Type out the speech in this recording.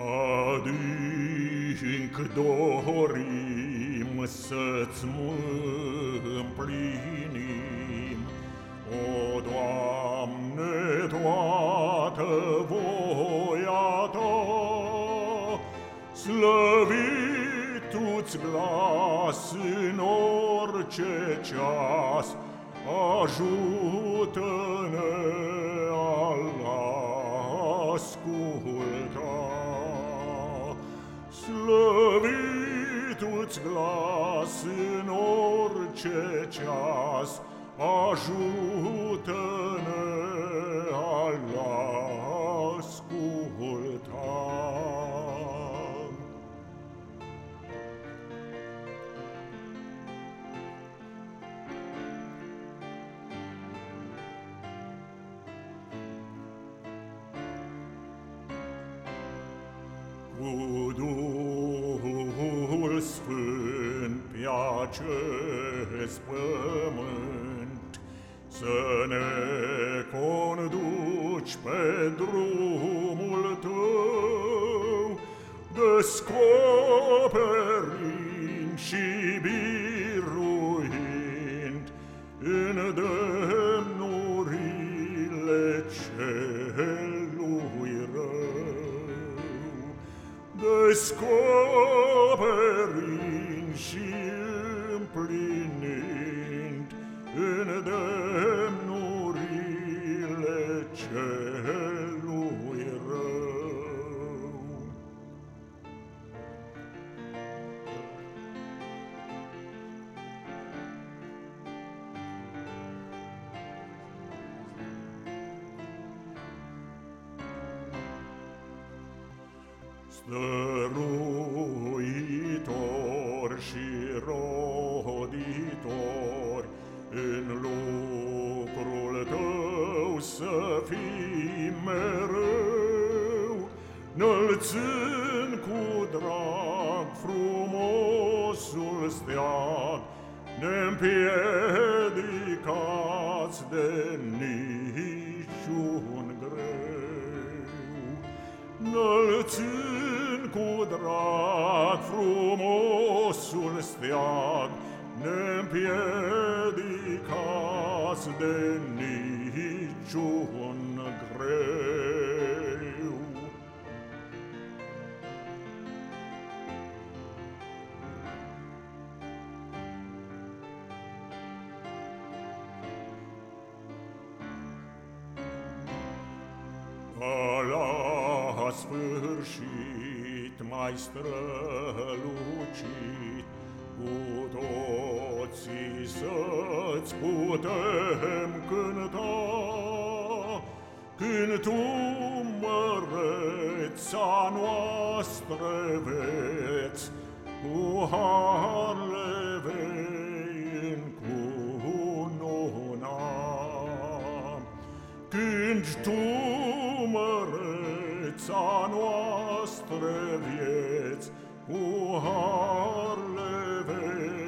ad dorim să-ți împlinim. O, Doamne, toată voia Ta, slăvit Tu-ți glas în orice ceas, ajută-ne, Allah, ascult. îți glas în orice ceas, ajută-ne, al asculta. Cu Dumnezeu, acest pământ Să ne conduci pe drumul Tău Descoperind și biruind În demnurile celui descoperind și împlinind în demnurile celui rău. Stăruitor și roditor, Curățând cu drag frumosul steag, Ne-mpiedicați de niciun greu. Înălțând cu drag frumosul steag, Ne-mpiedicați de niciun greu. A la sfârșit mai strălucit, Cu toții să-ți putem cânta, Când tu măreța noastră veți, Cu harle vei încununa. Când tu sa nostre viet, u harle vet.